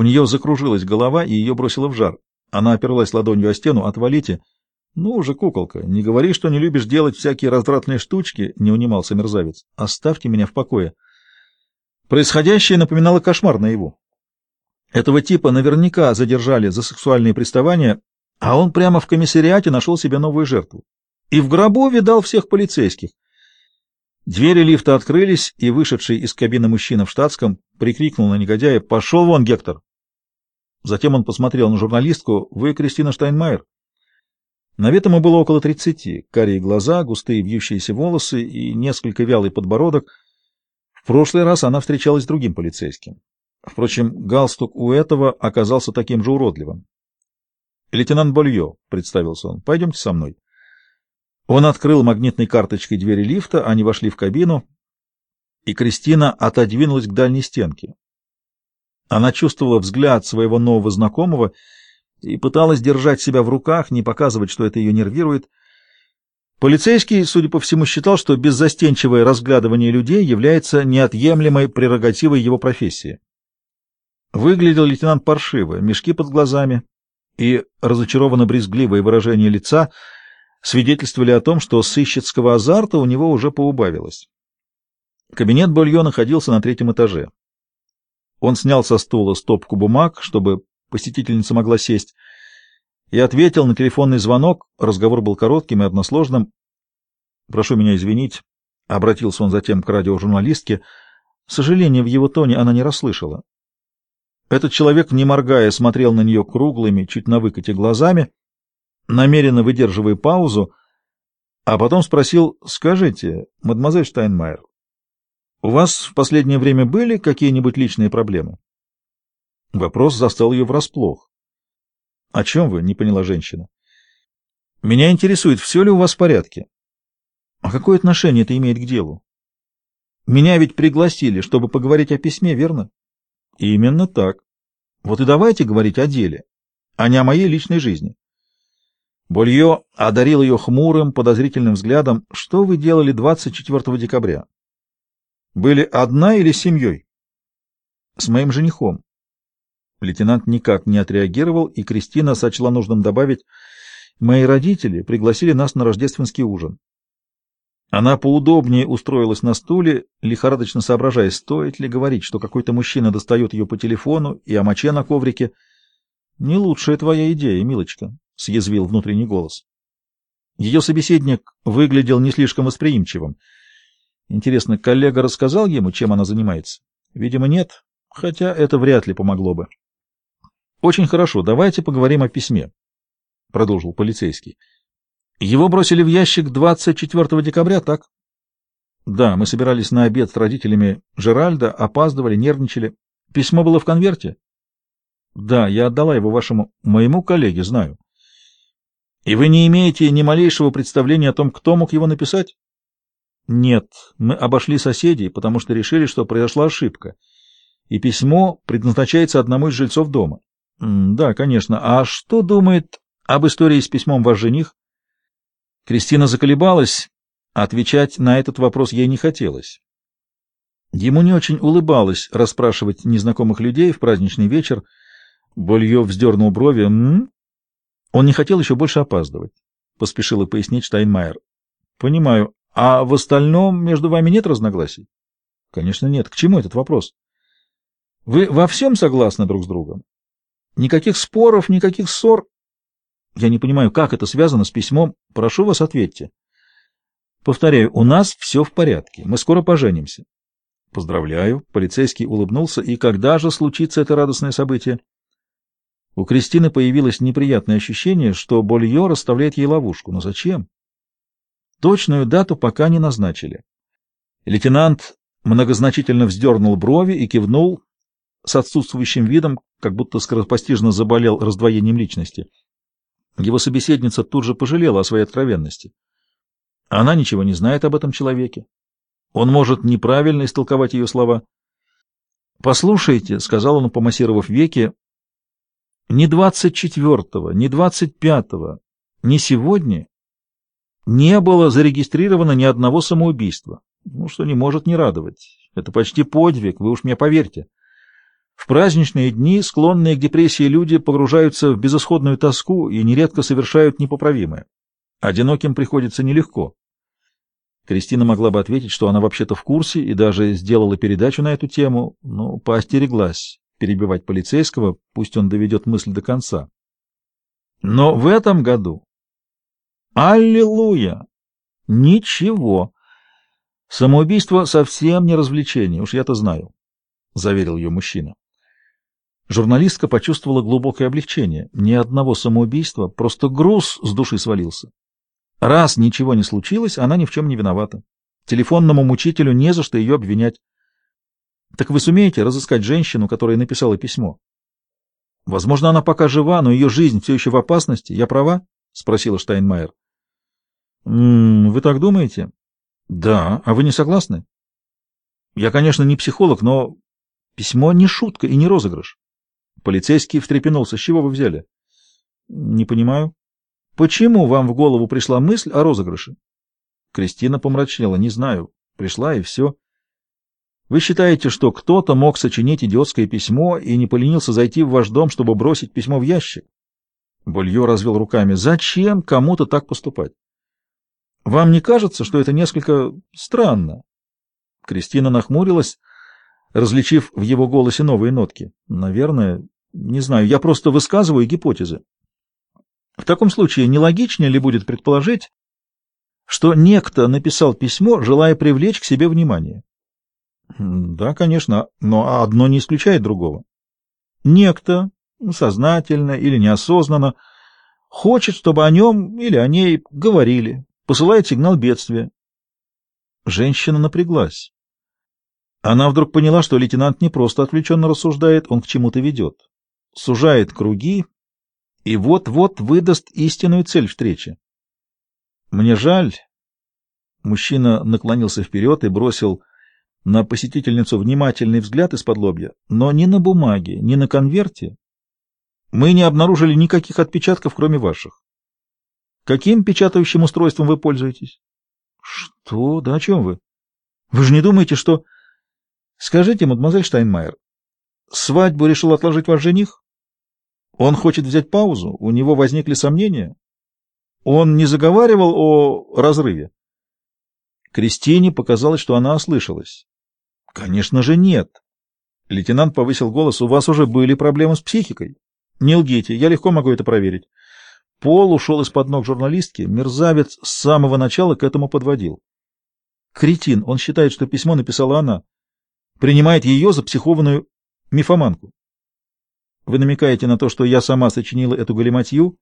У нее закружилась голова, и ее бросило в жар. Она оперлась ладонью о стену. «Отвалите!» «Ну уже, куколка, не говори, что не любишь делать всякие развратные штучки», — не унимался мерзавец. «Оставьте меня в покое». Происходящее напоминало кошмар наяву. Этого типа наверняка задержали за сексуальные приставания, а он прямо в комиссариате нашел себе новую жертву. И в гробу видал всех полицейских. Двери лифта открылись, и вышедший из кабины мужчина в штатском прикрикнул на негодяя «Пошел вон, Гектор!». Затем он посмотрел на журналистку «Вы Кристина Штайнмайер?» На вид ему было около тридцати, карие глаза, густые вьющиеся волосы и несколько вялый подбородок. В прошлый раз она встречалась с другим полицейским. Впрочем, галстук у этого оказался таким же уродливым. «Лейтенант Болье», — представился он, — «пойдемте со мной». Он открыл магнитной карточкой двери лифта, они вошли в кабину, и Кристина отодвинулась к дальней стенке. Она чувствовала взгляд своего нового знакомого и пыталась держать себя в руках, не показывать, что это ее нервирует. Полицейский, судя по всему, считал, что беззастенчивое разглядывание людей является неотъемлемой прерогативой его профессии. Выглядел лейтенант паршиво, мешки под глазами и разочарованно-брезгливое выражение лица свидетельствовали о том, что сыщицкого азарта у него уже поубавилось. Кабинет Болье находился на третьем этаже. Он снял со стула стопку бумаг, чтобы посетительница могла сесть, и ответил на телефонный звонок. Разговор был коротким и односложным. «Прошу меня извинить», — обратился он затем к радиожурналистке. Сожаление в его тоне она не расслышала. Этот человек, не моргая, смотрел на нее круглыми, чуть на выкате глазами, намеренно выдерживая паузу, а потом спросил, «Скажите, мадемуазель Штайнмайер, у вас в последнее время были какие-нибудь личные проблемы?» Вопрос застал ее врасплох. — О чем вы? — не поняла женщина. — Меня интересует, все ли у вас в порядке. — А какое отношение это имеет к делу? — Меня ведь пригласили, чтобы поговорить о письме, верно? — Именно так. Вот и давайте говорить о деле, а не о моей личной жизни. Болье одарил ее хмурым, подозрительным взглядом. Что вы делали 24 декабря? Были одна или семьей? С моим женихом. Лейтенант никак не отреагировал, и Кристина сочла нужным добавить, «Мои родители пригласили нас на рождественский ужин». Она поудобнее устроилась на стуле, лихорадочно соображая, стоит ли говорить, что какой-то мужчина достает ее по телефону и о моче на коврике. «Не лучшая твоя идея, милочка», — съязвил внутренний голос. Ее собеседник выглядел не слишком восприимчивым. Интересно, коллега рассказал ему, чем она занимается? Видимо, нет, хотя это вряд ли помогло бы. Очень хорошо, давайте поговорим о письме, продолжил полицейский. Его бросили в ящик 24 декабря, так? Да, мы собирались на обед с родителями Жеральда, опаздывали, нервничали. Письмо было в конверте? Да, я отдала его вашему моему коллеге, знаю. И вы не имеете ни малейшего представления о том, кто мог его написать? Нет, мы обошли соседей, потому что решили, что произошла ошибка, и письмо предназначается одному из жильцов дома. Да, конечно. А что думает об истории с письмом ваш жених? Кристина заколебалась. Отвечать на этот вопрос ей не хотелось. Ему не очень улыбалось расспрашивать незнакомых людей в праздничный вечер. Болье вздернул брови. М -м? Он не хотел еще больше опаздывать, — поспешила пояснить Штайнмайер. — Понимаю. А в остальном между вами нет разногласий? — Конечно, нет. К чему этот вопрос? — Вы во всем согласны друг с другом? Никаких споров, никаких ссор. Я не понимаю, как это связано с письмом. Прошу вас, ответьте. Повторяю, у нас все в порядке. Мы скоро поженимся. Поздравляю. Полицейский улыбнулся. И когда же случится это радостное событие? У Кристины появилось неприятное ощущение, что Болье расставляет ей ловушку. Но зачем? Точную дату пока не назначили. Лейтенант многозначительно вздернул брови и кивнул с отсутствующим видом, как будто скоропостижно заболел раздвоением личности. Его собеседница тут же пожалела о своей откровенности. Она ничего не знает об этом человеке. Он может неправильно истолковать ее слова. «Послушайте», — сказал он, помассировав веки, — «ни двадцать четвертого, ни двадцать пятого, ни сегодня не было зарегистрировано ни одного самоубийства. Ну, что не может не радовать. Это почти подвиг, вы уж мне поверьте». В праздничные дни склонные к депрессии люди погружаются в безысходную тоску и нередко совершают непоправимое. Одиноким приходится нелегко. Кристина могла бы ответить, что она вообще-то в курсе и даже сделала передачу на эту тему, но поостереглась перебивать полицейского, пусть он доведет мысль до конца. Но в этом году... Аллилуйя! Ничего. Самоубийство совсем не развлечение, уж я-то знаю, — заверил ее мужчина. Журналистка почувствовала глубокое облегчение. Ни одного самоубийства, просто груз с души свалился. Раз ничего не случилось, она ни в чем не виновата. Телефонному мучителю не за что ее обвинять. Так вы сумеете разыскать женщину, которая написала письмо? Возможно, она пока жива, но ее жизнь все еще в опасности. Я права? — спросила Штайнмайер. — Вы так думаете? — Да. А вы не согласны? — Я, конечно, не психолог, но письмо не шутка и не розыгрыш. Полицейский встрепенулся. С чего вы взяли? — Не понимаю. — Почему вам в голову пришла мысль о розыгрыше? Кристина помрачнела. — Не знаю. Пришла и все. Вы считаете, что кто-то мог сочинить идиотское письмо и не поленился зайти в ваш дом, чтобы бросить письмо в ящик? Болье развел руками. Зачем кому-то так поступать? Вам не кажется, что это несколько странно? Кристина нахмурилась, различив в его голосе новые нотки. Наверное, не знаю, я просто высказываю гипотезы. В таком случае нелогичнее ли будет предположить, что некто написал письмо, желая привлечь к себе внимание? Да, конечно, но одно не исключает другого. Некто, сознательно или неосознанно, хочет, чтобы о нем или о ней говорили, посылает сигнал бедствия. Женщина напряглась. Она вдруг поняла, что лейтенант не просто отвлеченно рассуждает, он к чему-то ведет. Сужает круги и вот-вот выдаст истинную цель встречи. «Мне жаль». Мужчина наклонился вперед и бросил на посетительницу внимательный взгляд из-под лобья, но ни на бумаге, ни на конверте мы не обнаружили никаких отпечатков, кроме ваших. Каким печатающим устройством вы пользуетесь? Что? Да о чем вы? Вы же не думаете, что... Скажите, мадемуазель Штайнмайер, свадьбу решил отложить ваш жених? Он хочет взять паузу? У него возникли сомнения? Он не заговаривал о разрыве? Кристине показалось, что она ослышалась. Конечно же нет. Лейтенант повысил голос. У вас уже были проблемы с психикой? Не лгите, я легко могу это проверить. Пол ушел из-под ног журналистки. Мерзавец с самого начала к этому подводил. Кретин, он считает, что письмо написала она. Принимает ее за психованную мифоманку. Вы намекаете на то, что я сама сочинила эту галиматью?